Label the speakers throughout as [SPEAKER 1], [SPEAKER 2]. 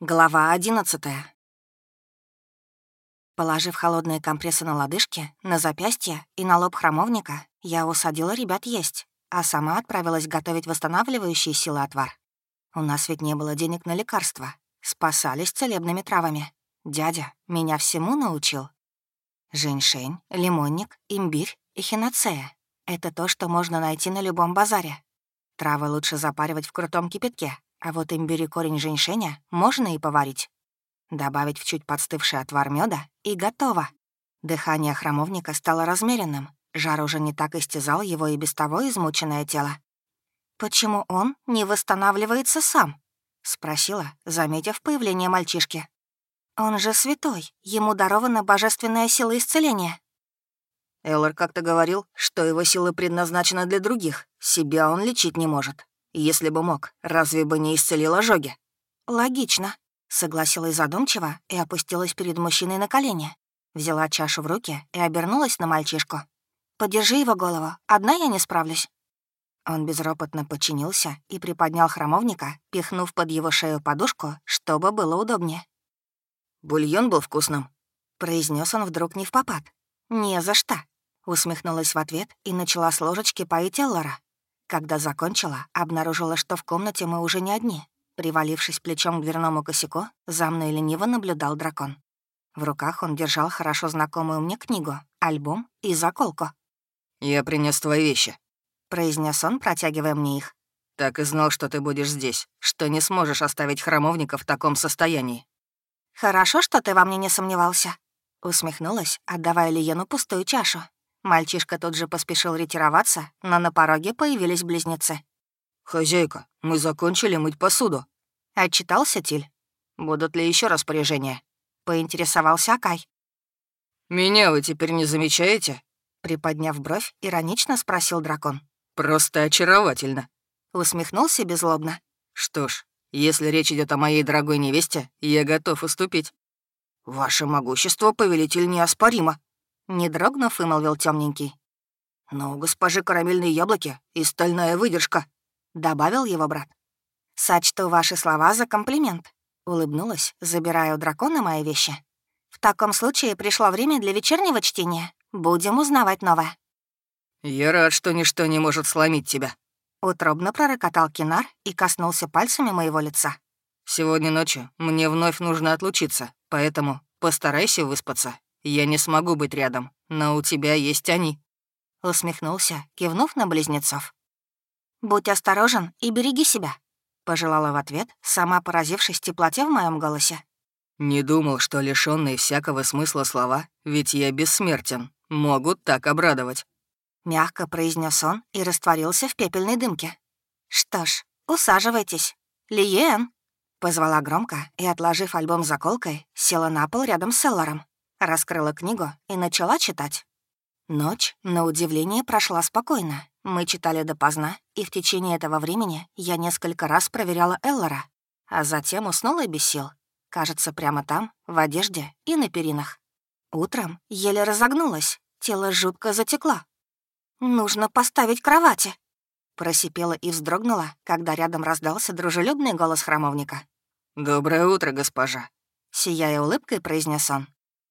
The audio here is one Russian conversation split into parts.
[SPEAKER 1] Глава одиннадцатая. Положив холодные компрессы на лодыжки, на запястье и на лоб храмовника, я усадила ребят есть, а сама отправилась готовить восстанавливающие силы отвар. У нас ведь не было денег на лекарства. Спасались целебными травами. Дядя меня всему научил. Женьшень, лимонник, имбирь и хиноцея — это то, что можно найти на любом базаре. Травы лучше запаривать в крутом кипятке, а вот имбирь и корень женьшеня можно и поварить. Добавить в чуть подстывший отвар меда и готово. Дыхание храмовника стало размеренным, жар уже не так истязал его и без того измученное тело. «Почему он не восстанавливается сам?» — спросила, заметив появление мальчишки. «Он же святой, ему дарована божественная сила исцеления».
[SPEAKER 2] Эллар как-то говорил, что его сила предназначена для других, себя он лечить не может. Если бы мог, разве бы не исцелил ожоги?
[SPEAKER 1] Логично. Согласилась задумчиво и опустилась перед мужчиной на колени. Взяла чашу в руки и обернулась на мальчишку. «Подержи его голову, одна я не справлюсь». Он безропотно подчинился и приподнял храмовника, пихнув под его шею подушку, чтобы было удобнее.
[SPEAKER 2] «Бульон был вкусным», —
[SPEAKER 1] произнес он вдруг не в попад. «Не за что», — усмехнулась в ответ и начала с ложечки поить Эллора. Когда закончила, обнаружила, что в комнате мы уже не одни. Привалившись плечом к дверному косяку, за мной лениво наблюдал дракон. В руках он держал хорошо знакомую мне книгу, альбом и заколку.
[SPEAKER 2] «Я принес твои вещи», —
[SPEAKER 1] произнес он, протягивая мне их.
[SPEAKER 2] «Так и знал, что ты будешь здесь, что не сможешь оставить храмовника в таком состоянии».
[SPEAKER 1] «Хорошо, что ты во мне не сомневался», — усмехнулась, отдавая Лиену пустую чашу. Мальчишка тут же поспешил ретироваться, но на пороге появились близнецы.
[SPEAKER 2] «Хозяйка, мы закончили мыть посуду», —
[SPEAKER 1] отчитался Тиль.
[SPEAKER 2] «Будут ли еще распоряжения?»
[SPEAKER 1] — поинтересовался Акай.
[SPEAKER 2] «Меня вы теперь не замечаете?»
[SPEAKER 1] Приподняв бровь, иронично спросил дракон.
[SPEAKER 2] «Просто очаровательно», —
[SPEAKER 1] усмехнулся беззлобно.
[SPEAKER 2] «Что ж, если речь идет о моей дорогой невесте, я готов уступить». «Ваше могущество, повелитель, неоспоримо», не дрогнув, вымолвил темненький. «Но у госпожи карамельные яблоки и стальная выдержка», — добавил его брат.
[SPEAKER 1] «Сочту ваши слова за комплимент», — улыбнулась, забирая у дракона мои вещи. «В таком случае пришло время для вечернего чтения. Будем узнавать новое».
[SPEAKER 2] «Я рад, что ничто не может сломить тебя», —
[SPEAKER 1] утробно пророкотал Кинар и коснулся пальцами моего лица.
[SPEAKER 2] «Сегодня ночью мне вновь нужно отлучиться, поэтому постарайся выспаться я не смогу быть рядом, но у тебя есть они».
[SPEAKER 1] Усмехнулся, кивнув на близнецов. «Будь осторожен и береги себя», — пожелала в ответ, сама поразившись теплоте в моем голосе.
[SPEAKER 2] «Не думал, что лишённые всякого смысла слова, ведь я бессмертен, могут так обрадовать».
[SPEAKER 1] Мягко произнес он и растворился в пепельной дымке. «Что ж, усаживайтесь. Лиен!» Позвала громко и, отложив альбом заколкой, села на пол рядом с Селлором. Раскрыла книгу и начала читать. Ночь, на удивление, прошла спокойно. Мы читали допоздна, и в течение этого времени я несколько раз проверяла Эллора, а затем уснула без сил. Кажется, прямо там, в одежде и на перинах. Утром еле разогнулась, тело жутко затекло. «Нужно поставить кровати», — просипела и вздрогнула, когда рядом раздался дружелюбный голос храмовника.
[SPEAKER 2] «Доброе утро, госпожа», —
[SPEAKER 1] сияя улыбкой, произнес он.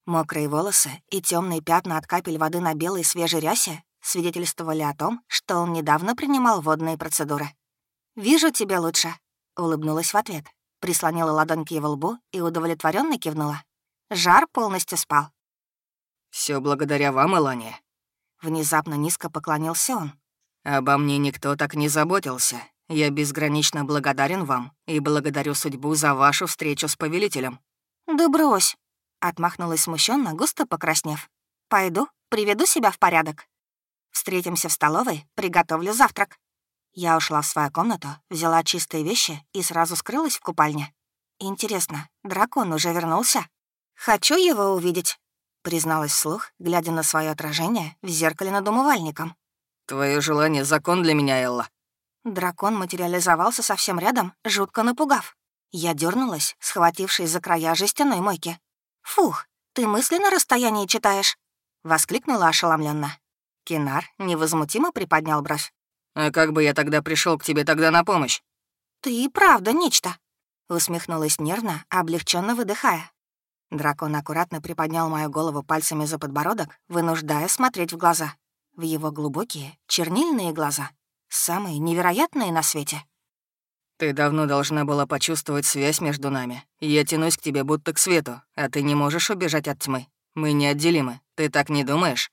[SPEAKER 1] Мокрые волосы и темные пятна от капель воды на белой свежей рясе свидетельствовали о том, что он недавно принимал водные процедуры. «Вижу тебя лучше», — улыбнулась в ответ, прислонила ладонь к его лбу и удовлетворенно кивнула. Жар полностью спал.
[SPEAKER 2] Все благодаря вам, Элания».
[SPEAKER 1] Внезапно низко поклонился он.
[SPEAKER 2] «Обо мне никто так не заботился. Я безгранично благодарен вам и благодарю судьбу за вашу встречу с повелителем».
[SPEAKER 1] «Да брось», Отмахнулась смущенно, густо покраснев. «Пойду, приведу себя в порядок. Встретимся в столовой, приготовлю завтрак». Я ушла в свою комнату, взяла чистые вещи и сразу скрылась в купальне. «Интересно, дракон уже вернулся? Хочу его увидеть», — призналась вслух, глядя на свое отражение в зеркале над умывальником.
[SPEAKER 2] «Твое желание — закон для меня, Элла».
[SPEAKER 1] Дракон материализовался совсем рядом, жутко напугав. Я дернулась, схватившись за края жестяной мойки. «Фух, ты мысли на расстоянии читаешь?» — воскликнула ошеломленно. Кинар невозмутимо приподнял бровь.
[SPEAKER 2] «А как бы я тогда пришел к тебе тогда на помощь?»
[SPEAKER 1] «Ты и правда нечто». Усмехнулась нервно, облегченно выдыхая. Дракон аккуратно приподнял мою голову пальцами за подбородок, вынуждая смотреть в глаза. В его глубокие, чернильные глаза. Самые невероятные на свете.
[SPEAKER 2] «Ты давно должна была почувствовать связь между нами. Я тянусь к тебе будто к свету, а ты не можешь убежать от тьмы. Мы неотделимы. Ты так не думаешь?»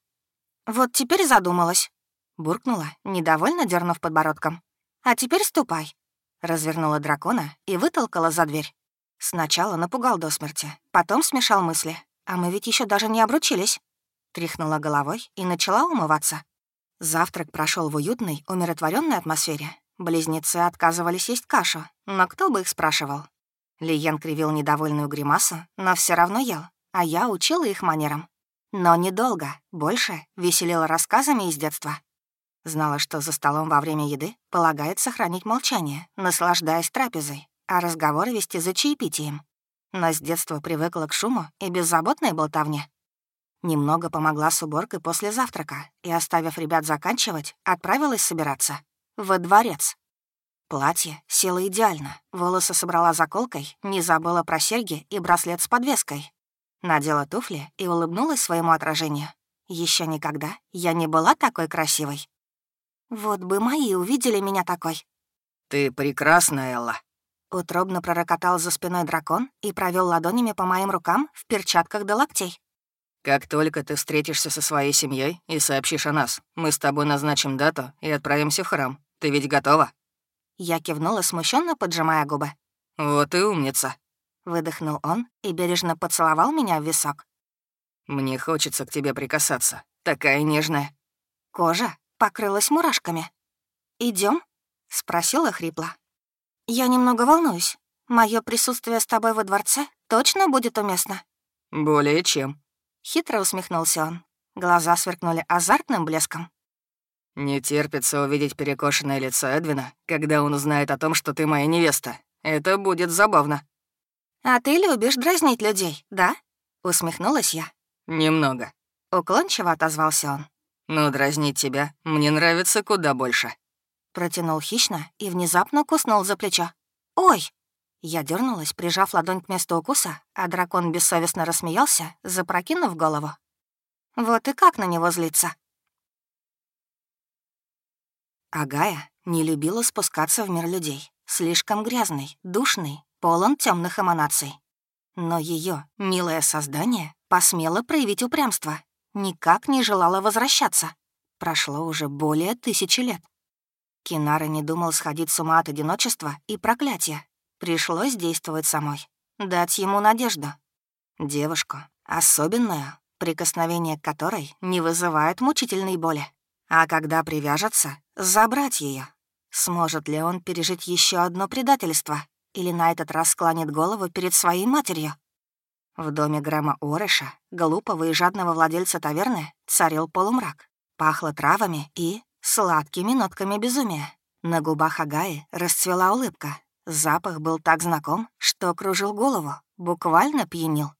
[SPEAKER 1] «Вот теперь задумалась», — буркнула, недовольно дернув подбородком. «А теперь ступай». Развернула дракона и вытолкала за дверь. Сначала напугал до смерти, потом смешал мысли. А мы ведь еще даже не обручились. Тряхнула головой и начала умываться. Завтрак прошел в уютной, умиротворенной атмосфере. Близнецы отказывались есть кашу, но кто бы их спрашивал? Лиен кривил недовольную гримасу, но все равно ел, а я учила их манерам. Но недолго, больше веселила рассказами из детства. Знала, что за столом во время еды полагается сохранить молчание, наслаждаясь трапезой, а разговоры вести за чаепитием. Но с детства привыкла к шуму и беззаботной болтовне. Немного помогла с уборкой после завтрака и, оставив ребят заканчивать, отправилась собираться. Во дворец. Платье село идеально, волосы собрала заколкой, не забыла про серьги и браслет с подвеской. Надела туфли и улыбнулась своему отражению. Еще никогда я не была такой красивой. Вот бы мои увидели меня такой.
[SPEAKER 2] «Ты прекрасна, Элла»,
[SPEAKER 1] Утробно пророкотал за спиной дракон и провел ладонями по моим рукам в перчатках до локтей.
[SPEAKER 2] «Как только ты встретишься со своей семьей и сообщишь о нас, мы с тобой назначим дату и отправимся в храм. Ты ведь готова?»
[SPEAKER 1] Я кивнула, смущенно поджимая губы.
[SPEAKER 2] «Вот и умница», —
[SPEAKER 1] выдохнул он и бережно поцеловал меня в висок.
[SPEAKER 2] «Мне хочется к тебе прикасаться. Такая нежная».
[SPEAKER 1] Кожа покрылась мурашками. Идем? спросила хрипло. «Я немного волнуюсь. Мое присутствие с тобой во дворце точно будет уместно?»
[SPEAKER 2] «Более чем», —
[SPEAKER 1] хитро усмехнулся он. Глаза сверкнули азартным блеском.
[SPEAKER 2] «Не терпится увидеть перекошенное лицо Эдвина, когда он узнает о том, что ты моя невеста. Это будет забавно».
[SPEAKER 1] «А ты любишь дразнить людей, да?» — усмехнулась я.
[SPEAKER 2] «Немного», —
[SPEAKER 1] уклончиво отозвался он.
[SPEAKER 2] «Но дразнить тебя мне нравится куда больше».
[SPEAKER 1] Протянул хищно и внезапно куснул за плечо. «Ой!» Я дернулась, прижав ладонь к месту укуса, а дракон бессовестно рассмеялся, запрокинув голову. Вот и как на него злиться? Агая не любила спускаться в мир людей. Слишком грязный, душный, полон темных эманаций. Но ее милое создание посмело проявить упрямство. Никак не желала возвращаться. Прошло уже более тысячи лет. Кинара не думал сходить с ума от одиночества и проклятия. Пришлось действовать самой. Дать ему надежду. Девушку, особенную, прикосновение которой не вызывает мучительной боли. А когда привяжется, забрать ее. Сможет ли он пережить еще одно предательство? Или на этот раз склонит голову перед своей матерью? В доме Грэма Орыша, глупого и жадного владельца таверны, царил полумрак. Пахло травами и сладкими нотками безумия. На губах Агаи расцвела улыбка. Запах был так знаком, что кружил голову, буквально пьянил.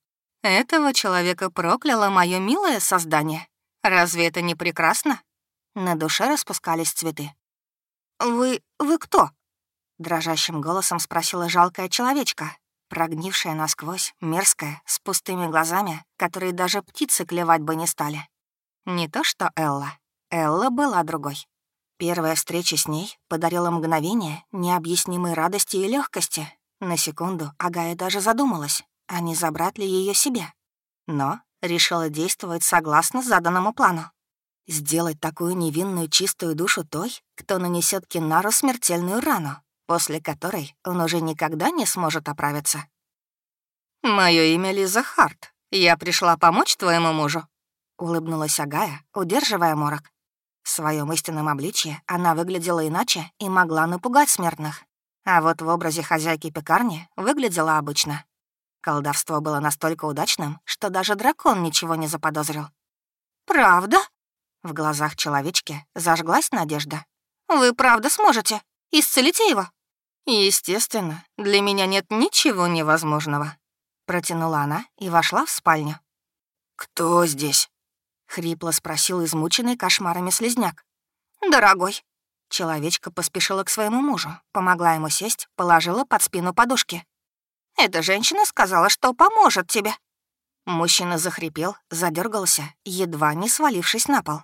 [SPEAKER 1] Этого человека прокляло мое милое создание. Разве это не прекрасно? На душе распускались цветы. «Вы... вы кто?» Дрожащим голосом спросила жалкая человечка, прогнившая насквозь, мерзкая, с пустыми глазами, которые даже птицы клевать бы не стали. Не то что Элла. Элла была другой. Первая встреча с ней подарила мгновение необъяснимой радости и легкости. На секунду Агая даже задумалась, а не забрать ли ее себе. Но решила действовать согласно заданному плану. Сделать такую невинную чистую душу той, кто нанесет Кинару смертельную рану, после которой он уже никогда не сможет оправиться. Мое имя Лиза Харт. Я пришла помочь твоему мужу», — улыбнулась Агая, удерживая морок. В своем истинном обличье она выглядела иначе и могла напугать смертных. А вот в образе хозяйки пекарни выглядела обычно. Колдовство было настолько удачным, что даже дракон ничего не заподозрил. «Правда?» В глазах человечки зажглась надежда. «Вы правда сможете? Исцелите его?» «Естественно, для меня нет ничего невозможного», — протянула она и вошла в спальню.
[SPEAKER 2] «Кто здесь?»
[SPEAKER 1] — хрипло спросил измученный кошмарами слезняк. «Дорогой». Человечка поспешила к своему мужу, помогла ему сесть, положила под спину подушки. Эта женщина сказала, что поможет тебе». Мужчина захрипел, задергался, едва не свалившись на пол.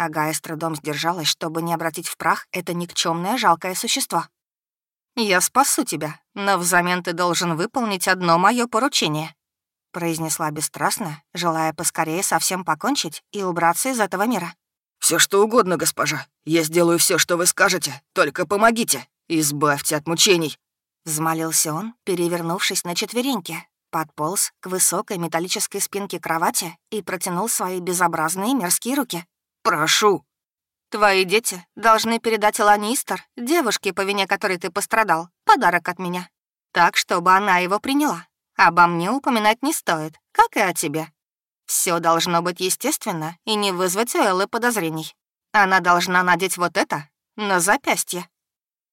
[SPEAKER 1] Агая с трудом сдержалась, чтобы не обратить в прах это никчемное жалкое существо. «Я спасу тебя, но взамен ты должен выполнить одно мое поручение», произнесла бесстрастно, желая поскорее совсем покончить и убраться из этого мира.
[SPEAKER 2] Все что угодно, госпожа. Я сделаю все, что вы скажете. Только помогите. Избавьте от мучений».
[SPEAKER 1] Взмолился он, перевернувшись на четвереньки, подполз к высокой металлической спинке кровати и протянул свои безобразные мерзкие руки.
[SPEAKER 2] «Прошу».
[SPEAKER 1] «Твои дети должны передать Эланистер, девушке, по вине которой ты пострадал, подарок от меня. Так, чтобы она его приняла. Обо мне упоминать не стоит, как и о тебе. Все должно быть естественно и не вызвать у Эллы подозрений. Она должна надеть вот это на запястье.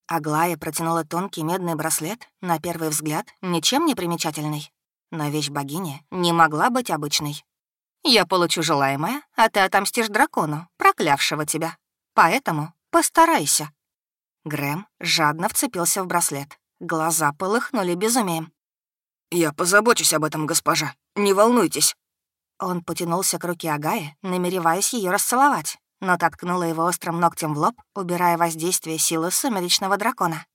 [SPEAKER 1] Аглая протянула тонкий медный браслет, на первый взгляд, ничем не примечательный. Но вещь богини не могла быть обычной. «Я получу желаемое, а ты отомстишь дракону, проклявшего тебя. Поэтому постарайся». Грэм жадно вцепился в браслет. Глаза полыхнули безумием.
[SPEAKER 2] «Я позабочусь об этом, госпожа. Не волнуйтесь».
[SPEAKER 1] Он потянулся к руке Агаи, намереваясь ее расцеловать, но ткнула его острым ногтем в лоб, убирая воздействие силы сумеречного дракона.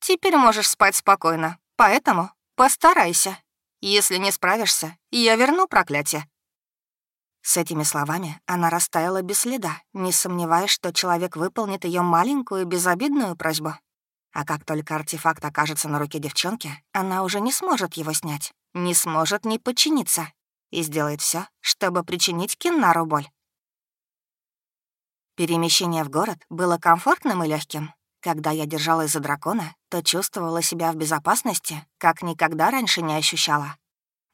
[SPEAKER 1] «Теперь можешь спать спокойно, поэтому постарайся. Если не справишься, я верну проклятие». С этими словами она растаяла без следа, не сомневаясь, что человек выполнит ее маленькую безобидную просьбу. А как только артефакт окажется на руке девчонки, она уже не сможет его снять, не сможет не подчиниться и сделает все, чтобы причинить Киннару боль. Перемещение в город было комфортным и легким. Когда я держалась за дракона, то чувствовала себя в безопасности, как никогда раньше не ощущала.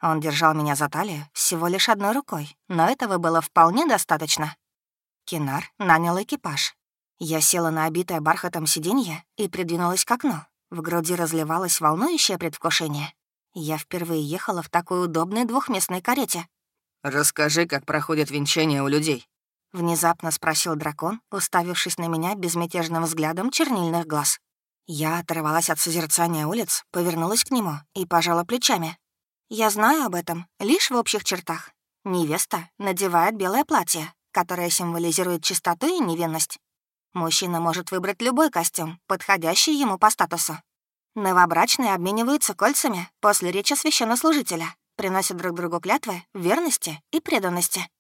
[SPEAKER 1] Он держал меня за талию всего лишь одной рукой, но этого было вполне достаточно. Кинар нанял экипаж. Я села на обитое бархатом сиденье и придвинулась к окну. В груди разливалось волнующее предвкушение. Я впервые ехала в такой удобной двухместной карете.
[SPEAKER 2] «Расскажи, как проходит венчание у людей», —
[SPEAKER 1] внезапно спросил дракон, уставившись на меня безмятежным взглядом чернильных глаз. Я оторвалась от созерцания улиц, повернулась к нему и пожала плечами. «Я знаю об этом, лишь в общих чертах. Невеста надевает белое платье, которое символизирует чистоту и невинность. Мужчина может выбрать любой костюм, подходящий ему по статусу. Новобрачные обмениваются кольцами после речи священнослужителя, приносят друг другу клятвы верности и преданности.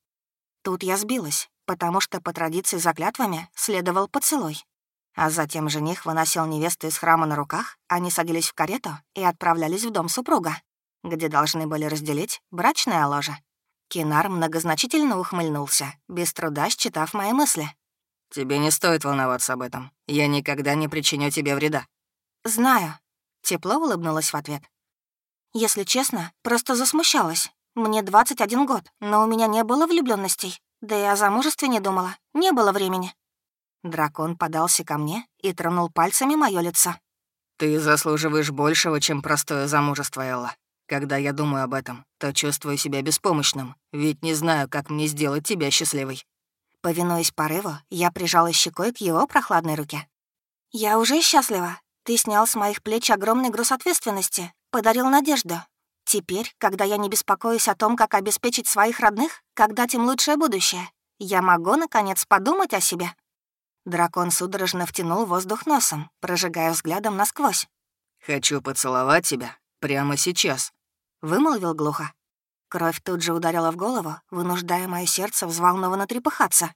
[SPEAKER 1] Тут я сбилась, потому что по традиции за клятвами следовал поцелуй. А затем жених выносил невесту из храма на руках, они садились в карету и отправлялись в дом супруга, где должны были разделить брачное ложе. Кинар многозначительно ухмыльнулся, без труда считав мои мысли.
[SPEAKER 2] «Тебе не стоит волноваться об этом. Я никогда не причиню тебе вреда»,
[SPEAKER 1] «Знаю», — тепло улыбнулась в ответ. «Если честно, просто засмущалась. Мне 21 год, но у меня не было влюбленностей, да и о замужестве не думала, не было времени». Дракон подался ко мне и тронул пальцами мое лицо.
[SPEAKER 2] «Ты заслуживаешь большего, чем простое замужество, Элла. Когда я думаю об этом, то чувствую себя беспомощным, ведь не знаю, как мне сделать тебя счастливой».
[SPEAKER 1] Повинуясь порыву, я прижала щекой к его прохладной руке. «Я уже счастлива. Ты снял с моих плеч огромный груз ответственности, подарил надежду. Теперь, когда я не беспокоюсь о том, как обеспечить своих родных, как дать им лучшее будущее, я могу, наконец, подумать о себе». Дракон судорожно втянул воздух носом, прожигая взглядом насквозь.
[SPEAKER 2] «Хочу поцеловать тебя прямо сейчас», — вымолвил глухо.
[SPEAKER 1] Кровь тут же ударила в голову, вынуждая мое сердце взволнованно трепыхаться.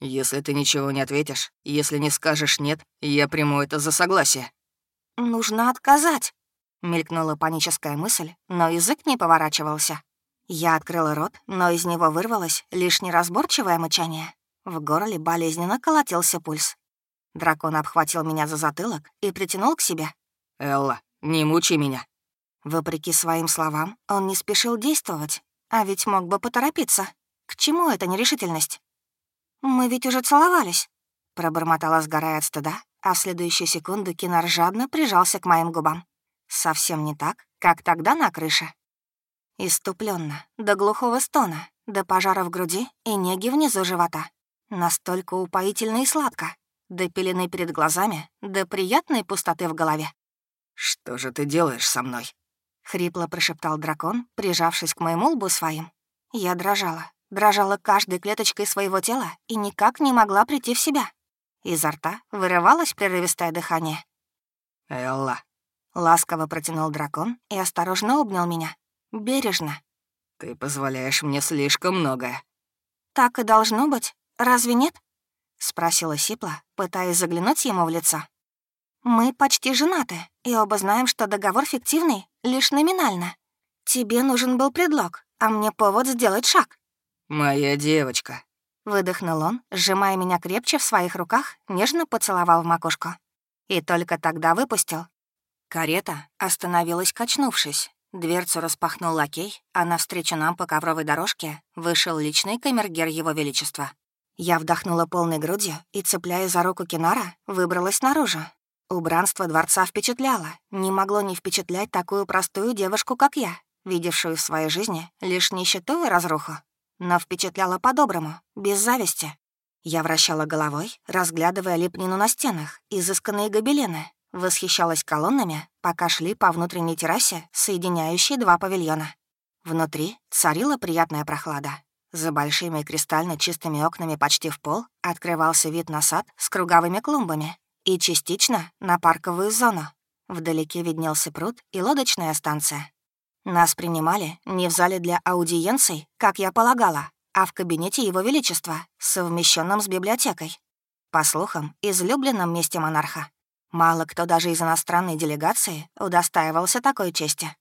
[SPEAKER 2] «Если ты ничего не ответишь, если не скажешь «нет», я приму это за согласие».
[SPEAKER 1] «Нужно отказать», — мелькнула паническая мысль, но язык не поворачивался. Я открыла рот, но из него вырвалось лишь неразборчивое мычание. В горле болезненно колотился пульс. Дракон обхватил меня за затылок и притянул к себе.
[SPEAKER 2] «Элла, не мучи меня».
[SPEAKER 1] Вопреки своим словам, он не спешил действовать, а ведь мог бы поторопиться. К чему эта нерешительность? «Мы ведь уже целовались», — пробормотала, сгорая от стыда, а в следующую секунду Кинар жадно прижался к моим губам. Совсем не так, как тогда на крыше. Иступленно, до глухого стона, до пожара в груди и неги внизу живота. Настолько упоительно и сладко, до пелены перед глазами, до приятной пустоты в голове.
[SPEAKER 2] «Что же ты делаешь со мной?»
[SPEAKER 1] — хрипло прошептал дракон, прижавшись к моему лбу своим. Я дрожала, дрожала каждой клеточкой своего тела и никак не могла прийти в себя. Изо рта вырывалось прерывистое дыхание.
[SPEAKER 2] «Элла», —
[SPEAKER 1] ласково протянул дракон и осторожно обнял меня. Бережно.
[SPEAKER 2] «Ты позволяешь мне слишком многое».
[SPEAKER 1] «Так и должно быть. Разве нет?» — спросила Сипла, пытаясь заглянуть ему в лицо. «Мы почти женаты, и оба знаем, что договор фиктивный, лишь номинально. Тебе нужен был предлог, а мне повод сделать шаг».
[SPEAKER 2] «Моя девочка», —
[SPEAKER 1] выдохнул он, сжимая меня крепче в своих руках, нежно поцеловал в макушку. И только тогда выпустил. Карета остановилась, качнувшись. Дверцу распахнул лакей, а навстречу нам по ковровой дорожке вышел личный камергер Его Величества. Я вдохнула полной грудью и, цепляя за руку Кинара, выбралась наружу, Убранство дворца впечатляло, не могло не впечатлять такую простую девушку, как я, видевшую в своей жизни лишь нищету и разруху. Но впечатляло по-доброму, без зависти. Я вращала головой, разглядывая лепнину на стенах, изысканные гобелены, восхищалась колоннами, пока шли по внутренней террасе, соединяющей два павильона. Внутри царила приятная прохлада. За большими кристально чистыми окнами почти в пол открывался вид на сад с круговыми клумбами, и частично на парковую зону. Вдалеке виднелся пруд и лодочная станция. Нас принимали не в зале для аудиенций, как я полагала, а в кабинете Его Величества, совмещенном с библиотекой. По слухам, излюбленном месте монарха. Мало кто даже из иностранной делегации удостаивался такой чести.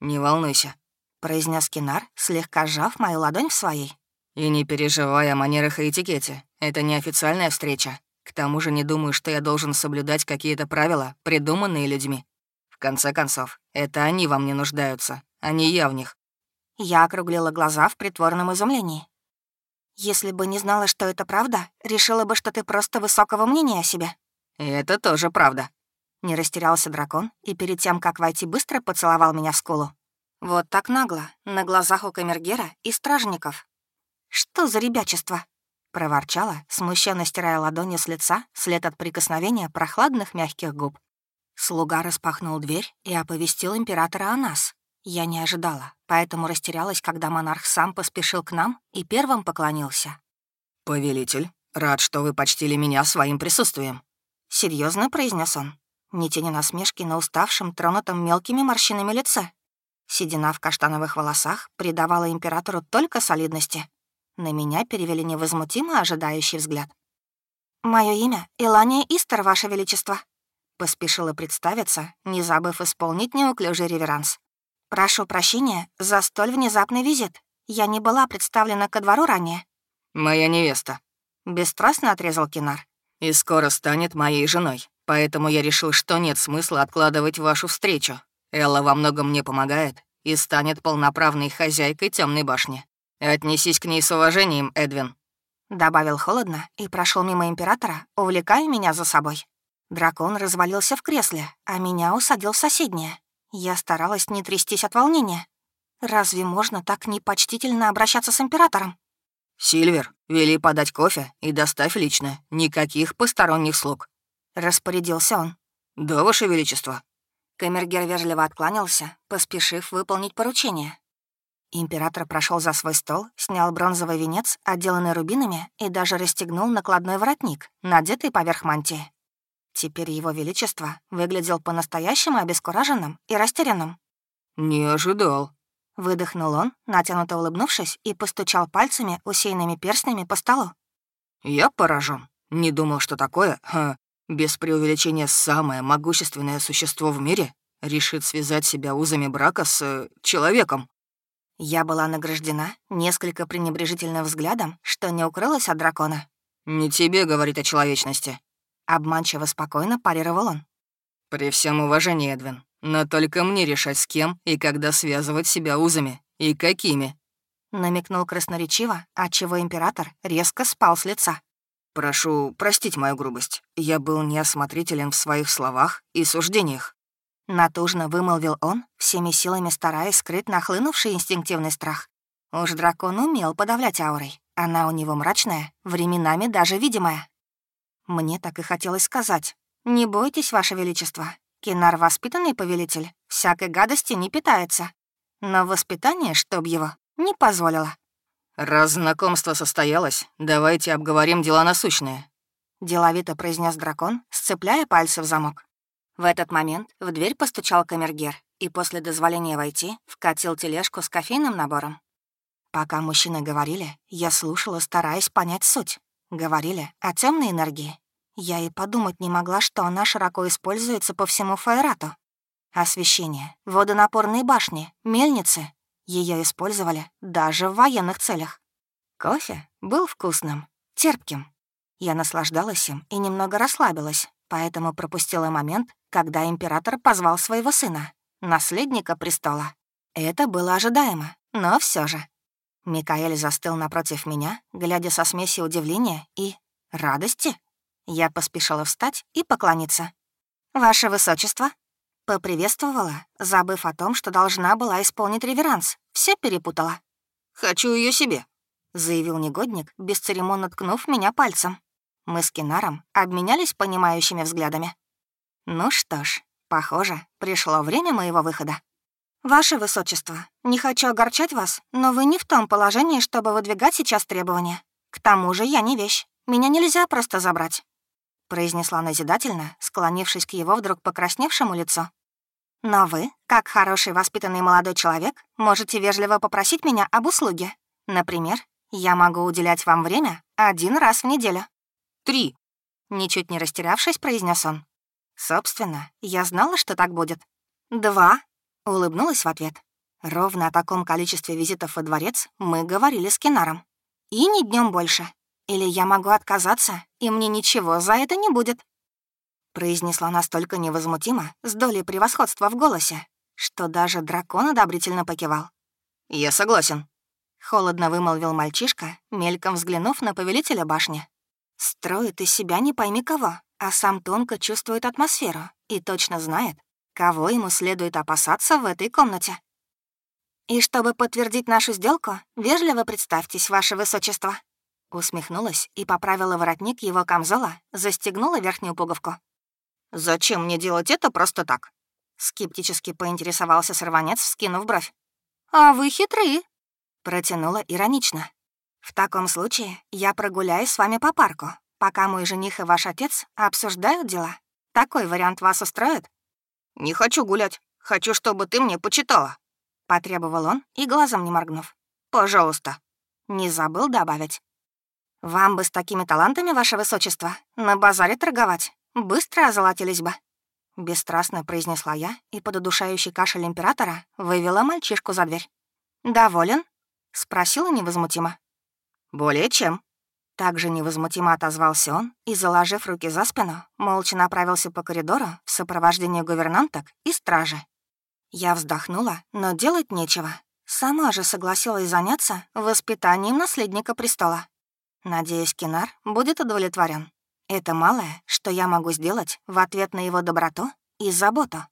[SPEAKER 2] «Не волнуйся», —
[SPEAKER 1] произнес Кинар, слегка сжав мою ладонь в своей.
[SPEAKER 2] «И не переживай о манерах и этикете. Это неофициальная встреча. Тому же не думаю, что я должен соблюдать какие-то правила, придуманные людьми. В конце концов, это они во мне нуждаются, а не я в них.
[SPEAKER 1] Я округлила глаза в притворном изумлении. «Если бы не знала, что это правда, решила бы, что ты просто высокого мнения о себе».
[SPEAKER 2] Это тоже правда.
[SPEAKER 1] Не растерялся дракон и перед тем, как войти, быстро поцеловал меня в скулу. Вот так нагло, на глазах у камергера и стражников. Что за ребячество? Проворчала, смущенно стирая ладонью с лица след от прикосновения прохладных мягких губ. Слуга распахнул дверь и оповестил императора о нас. Я не ожидала, поэтому растерялась, когда монарх сам поспешил к нам и первым поклонился.
[SPEAKER 2] «Повелитель, рад, что вы почтили меня своим присутствием», —
[SPEAKER 1] серьезно произнес он. Не тени насмешки на уставшем, тронутом мелкими морщинами лице. Седина в каштановых волосах придавала императору только солидности. На меня перевели невозмутимо ожидающий взгляд. «Мое имя — Илания Истер, Ваше Величество», — поспешила представиться, не забыв исполнить неуклюжий реверанс. «Прошу прощения за столь внезапный визит. Я не была представлена ко двору ранее».
[SPEAKER 2] «Моя невеста», —
[SPEAKER 1] бесстрастно отрезал Кинар.
[SPEAKER 2] «И скоро станет моей женой, поэтому я решил, что нет смысла откладывать вашу встречу. Элла во многом мне помогает и станет полноправной хозяйкой темной башни. «Отнесись к ней с уважением, Эдвин», —
[SPEAKER 1] добавил холодно и прошел мимо императора, увлекая меня за собой. Дракон развалился в кресле, а меня усадил в соседнее. Я старалась не трястись от волнения. Разве можно так непочтительно обращаться с императором?
[SPEAKER 2] «Сильвер, вели подать кофе и доставь лично. Никаких посторонних слуг», —
[SPEAKER 1] распорядился он.
[SPEAKER 2] «Да, Ваше Величество».
[SPEAKER 1] Камергер вежливо откланялся, поспешив выполнить поручение. Император прошел за свой стол, снял бронзовый венец, отделанный рубинами, и даже расстегнул накладной воротник, надетый поверх мантии. Теперь его величество выглядел по-настоящему обескураженным и растерянным.
[SPEAKER 2] «Не ожидал», —
[SPEAKER 1] выдохнул он, натянуто улыбнувшись, и постучал пальцами, усеянными перстнями по столу.
[SPEAKER 2] «Я поражен. Не думал, что такое, ха, без преувеличения самое могущественное существо в мире решит связать себя узами брака с э, человеком.
[SPEAKER 1] Я была награждена несколько пренебрежительным взглядом, что не укрылась от дракона.
[SPEAKER 2] «Не тебе говорит о человечности», —
[SPEAKER 1] обманчиво спокойно парировал он.
[SPEAKER 2] «При всем уважении, Эдвин, но только мне решать, с кем и когда связывать себя узами, и какими».
[SPEAKER 1] Намекнул красноречиво, отчего император резко спал с лица.
[SPEAKER 2] «Прошу простить мою грубость. Я был неосмотрителен в своих словах и суждениях.
[SPEAKER 1] Натужно вымолвил он, всеми силами стараясь скрыть нахлынувший инстинктивный страх. Уж дракон умел подавлять аурой. Она у него мрачная, временами даже видимая. Мне так и хотелось сказать. «Не бойтесь, Ваше Величество. Кинар воспитанный повелитель, всякой гадости не питается. Но воспитание, чтоб его, не позволило.
[SPEAKER 2] «Раз знакомство состоялось, давайте обговорим дела насущные», —
[SPEAKER 1] деловито произнес дракон, сцепляя пальцы в замок. В этот момент в дверь постучал камергер и после дозволения войти вкатил тележку с кофейным набором. Пока мужчины говорили, я слушала, стараясь понять суть. Говорили о темной энергии. Я и подумать не могла, что она широко используется по всему Файрату. Освещение, водонапорные башни, мельницы, ее использовали даже в военных целях. Кофе был вкусным, терпким. Я наслаждалась им и немного расслабилась, поэтому пропустила момент, когда император позвал своего сына, наследника престола. Это было ожидаемо, но все же. Микаэль застыл напротив меня, глядя со смесью удивления и радости. Я поспешила встать и поклониться. «Ваше Высочество», Поприветствовала, забыв о том, что должна была исполнить реверанс. Все перепутала.
[SPEAKER 2] «Хочу ее себе», —
[SPEAKER 1] заявил негодник, бесцеремонно ткнув меня пальцем. Мы с Кинаром обменялись понимающими взглядами. Ну что ж, похоже, пришло время моего выхода. «Ваше Высочество, не хочу огорчать вас, но вы не в том положении, чтобы выдвигать сейчас требования. К тому же я не вещь. Меня нельзя просто забрать произнесла назидательно, склонившись к его вдруг покрасневшему лицу. «Но вы, как хороший воспитанный молодой человек, можете вежливо попросить меня об услуге. Например, я могу уделять вам время один раз в неделю».
[SPEAKER 2] «Три», —
[SPEAKER 1] ничуть не растерявшись, произнес он. «Собственно, я знала, что так будет». «Два», — улыбнулась в ответ. Ровно о таком количестве визитов во дворец мы говорили с Кинаром. И ни днем больше. Или я могу отказаться, и мне ничего за это не будет?» Произнесла настолько невозмутимо, с долей превосходства в голосе, что даже дракон одобрительно покивал.
[SPEAKER 2] «Я согласен», —
[SPEAKER 1] холодно вымолвил мальчишка, мельком взглянув на повелителя башни. «Строит из себя не пойми кого, а сам тонко чувствует атмосферу и точно знает, кого ему следует опасаться в этой комнате. И чтобы подтвердить нашу сделку, вежливо представьтесь, ваше высочество». Усмехнулась и поправила воротник его камзола, застегнула верхнюю пуговку.
[SPEAKER 2] «Зачем мне делать это просто так?»
[SPEAKER 1] Скептически поинтересовался сорванец, вскинув бровь. «А вы хитры!» Протянула иронично. «В таком случае я прогуляюсь с вами по парку, пока мой жених и ваш отец обсуждают дела. Такой вариант вас устроит?»
[SPEAKER 2] «Не хочу гулять. Хочу, чтобы ты мне почитала», —
[SPEAKER 1] потребовал он и глазом не моргнув.
[SPEAKER 2] «Пожалуйста».
[SPEAKER 1] Не забыл добавить. «Вам бы с такими талантами, ваше высочество, на базаре торговать. Быстро озолотились бы». Бесстрастно произнесла я и под удушающий кашель императора вывела мальчишку за дверь. «Доволен?» — спросила невозмутимо.
[SPEAKER 2] «Более чем».
[SPEAKER 1] Также невозмутимо отозвался он и, заложив руки за спину, молча направился по коридору в сопровождении гувернанток и стражи. Я вздохнула, но делать нечего. Сама же согласилась заняться воспитанием наследника престола. Надеюсь, Кинар будет удовлетворен. Это малое, что я могу сделать в ответ на его доброту и заботу.